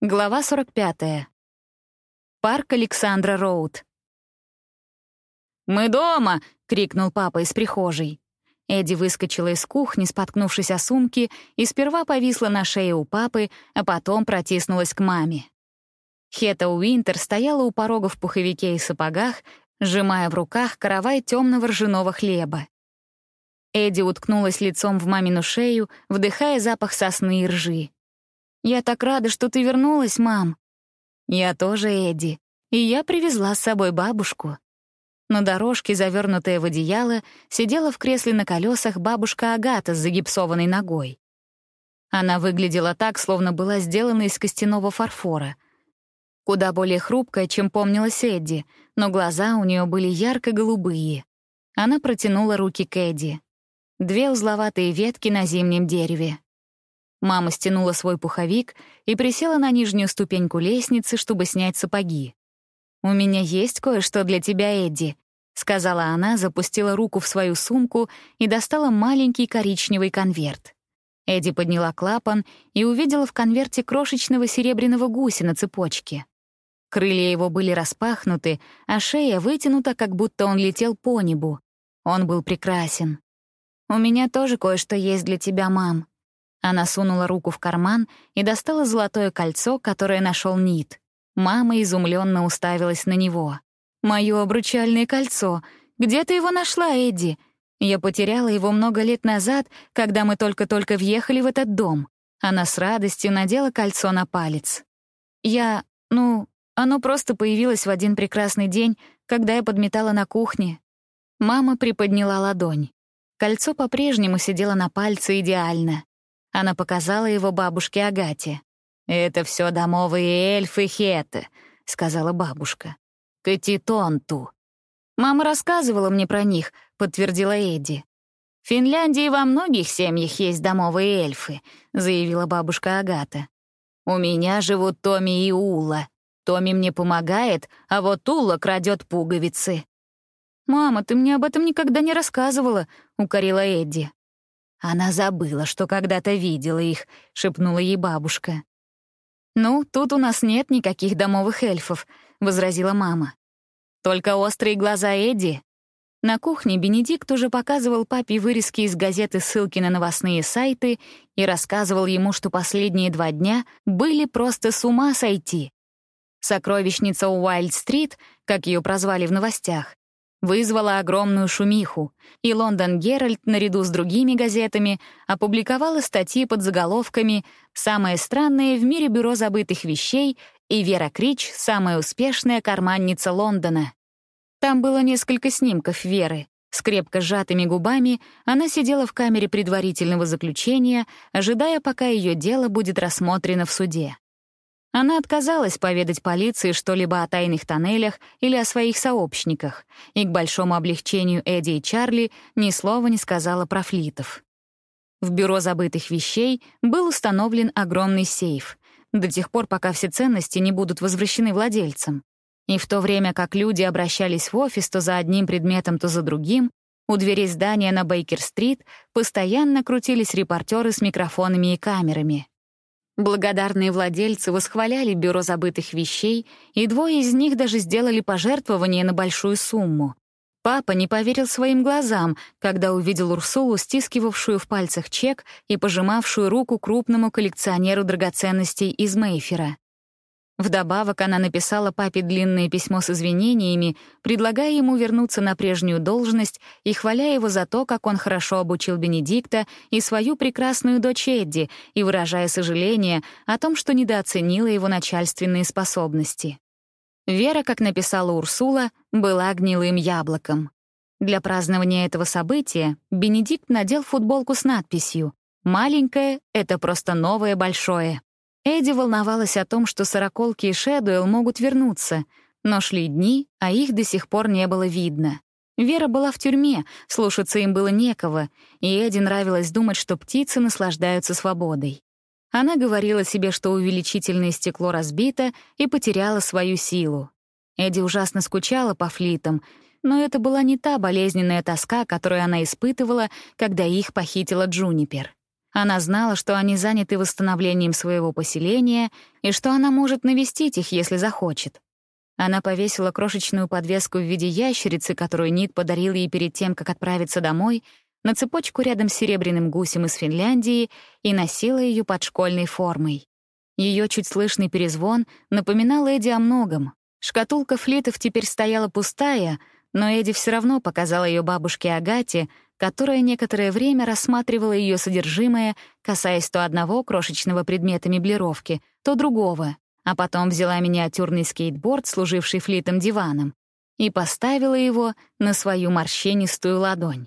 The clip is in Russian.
Глава 45. Парк Александра Роуд. «Мы дома!» — крикнул папа из прихожей. Эдди выскочила из кухни, споткнувшись о сумке, и сперва повисла на шее у папы, а потом протиснулась к маме. Хета Уинтер стояла у порога в пуховике и сапогах, сжимая в руках каравай темного ржаного хлеба. Эдди уткнулась лицом в мамину шею, вдыхая запах сосны и ржи. «Я так рада, что ты вернулась, мам». «Я тоже, Эдди. И я привезла с собой бабушку». На дорожке, завернутая в одеяло, сидела в кресле на колесах бабушка Агата с загипсованной ногой. Она выглядела так, словно была сделана из костяного фарфора. Куда более хрупкая, чем помнилась Эдди, но глаза у нее были ярко-голубые. Она протянула руки к Эдди. Две узловатые ветки на зимнем дереве. Мама стянула свой пуховик и присела на нижнюю ступеньку лестницы, чтобы снять сапоги. «У меня есть кое-что для тебя, Эдди», — сказала она, запустила руку в свою сумку и достала маленький коричневый конверт. Эдди подняла клапан и увидела в конверте крошечного серебряного гуся на цепочке. Крылья его были распахнуты, а шея вытянута, как будто он летел по небу. Он был прекрасен. «У меня тоже кое-что есть для тебя, мам», она сунула руку в карман и достала золотое кольцо, которое нашел Нит. Мама изумленно уставилась на него. «Моё обручальное кольцо! Где ты его нашла, Эдди? Я потеряла его много лет назад, когда мы только-только въехали в этот дом». Она с радостью надела кольцо на палец. «Я... ну, оно просто появилось в один прекрасный день, когда я подметала на кухне». Мама приподняла ладонь. Кольцо по-прежнему сидело на пальце идеально. Она показала его бабушке Агате. «Это все домовые эльфы Хеты», — сказала бабушка. «Катитонту». «Мама рассказывала мне про них», — подтвердила Эдди. «В Финляндии во многих семьях есть домовые эльфы», — заявила бабушка Агата. «У меня живут Томи и Ула. Томи мне помогает, а вот Ула крадет пуговицы». «Мама, ты мне об этом никогда не рассказывала», — укорила Эдди. Она забыла, что когда-то видела их, шепнула ей бабушка. «Ну, тут у нас нет никаких домовых эльфов», — возразила мама. «Только острые глаза Эдди». На кухне Бенедикт уже показывал папе вырезки из газеты ссылки на новостные сайты и рассказывал ему, что последние два дня были просто с ума сойти. Сокровищница Уайльд-стрит, как ее прозвали в новостях, вызвала огромную шумиху, и «Лондон Геральт» наряду с другими газетами опубликовала статьи под заголовками «Самое странное в мире бюро забытых вещей» и «Вера Крич — самая успешная карманница Лондона». Там было несколько снимков Веры. С крепко сжатыми губами она сидела в камере предварительного заключения, ожидая, пока ее дело будет рассмотрено в суде. Она отказалась поведать полиции что-либо о тайных тоннелях или о своих сообщниках, и к большому облегчению Эдди и Чарли ни слова не сказала про флитов. В бюро забытых вещей был установлен огромный сейф, до тех пор, пока все ценности не будут возвращены владельцам. И в то время как люди обращались в офис то за одним предметом, то за другим, у дверей здания на Бейкер-стрит постоянно крутились репортеры с микрофонами и камерами. Благодарные владельцы восхваляли бюро забытых вещей, и двое из них даже сделали пожертвование на большую сумму. Папа не поверил своим глазам, когда увидел Урсулу, стискивавшую в пальцах чек и пожимавшую руку крупному коллекционеру драгоценностей из Мейфера. Вдобавок она написала папе длинное письмо с извинениями, предлагая ему вернуться на прежнюю должность и хваля его за то, как он хорошо обучил Бенедикта и свою прекрасную дочь Эдди, и выражая сожаление о том, что недооценила его начальственные способности. Вера, как написала Урсула, была гнилым яблоком. Для празднования этого события Бенедикт надел футболку с надписью «Маленькое — это просто новое большое». Эдди волновалась о том, что Сороколки и Шэдуэлл могут вернуться, но шли дни, а их до сих пор не было видно. Вера была в тюрьме, слушаться им было некого, и Эдди нравилось думать, что птицы наслаждаются свободой. Она говорила себе, что увеличительное стекло разбито и потеряло свою силу. Эдди ужасно скучала по флитам, но это была не та болезненная тоска, которую она испытывала, когда их похитила Джунипер. Она знала, что они заняты восстановлением своего поселения и что она может навестить их, если захочет. Она повесила крошечную подвеску в виде ящерицы, которую Ник подарил ей перед тем, как отправиться домой, на цепочку рядом с серебряным гусем из Финляндии и носила ее под школьной формой. Ее чуть слышный перезвон напоминал Эдди о многом. Шкатулка флитов теперь стояла пустая, но Эдди все равно показал ее бабушке Агате, которая некоторое время рассматривала ее содержимое, касаясь то одного крошечного предмета меблировки, то другого, а потом взяла миниатюрный скейтборд, служивший флитом диваном, и поставила его на свою морщинистую ладонь.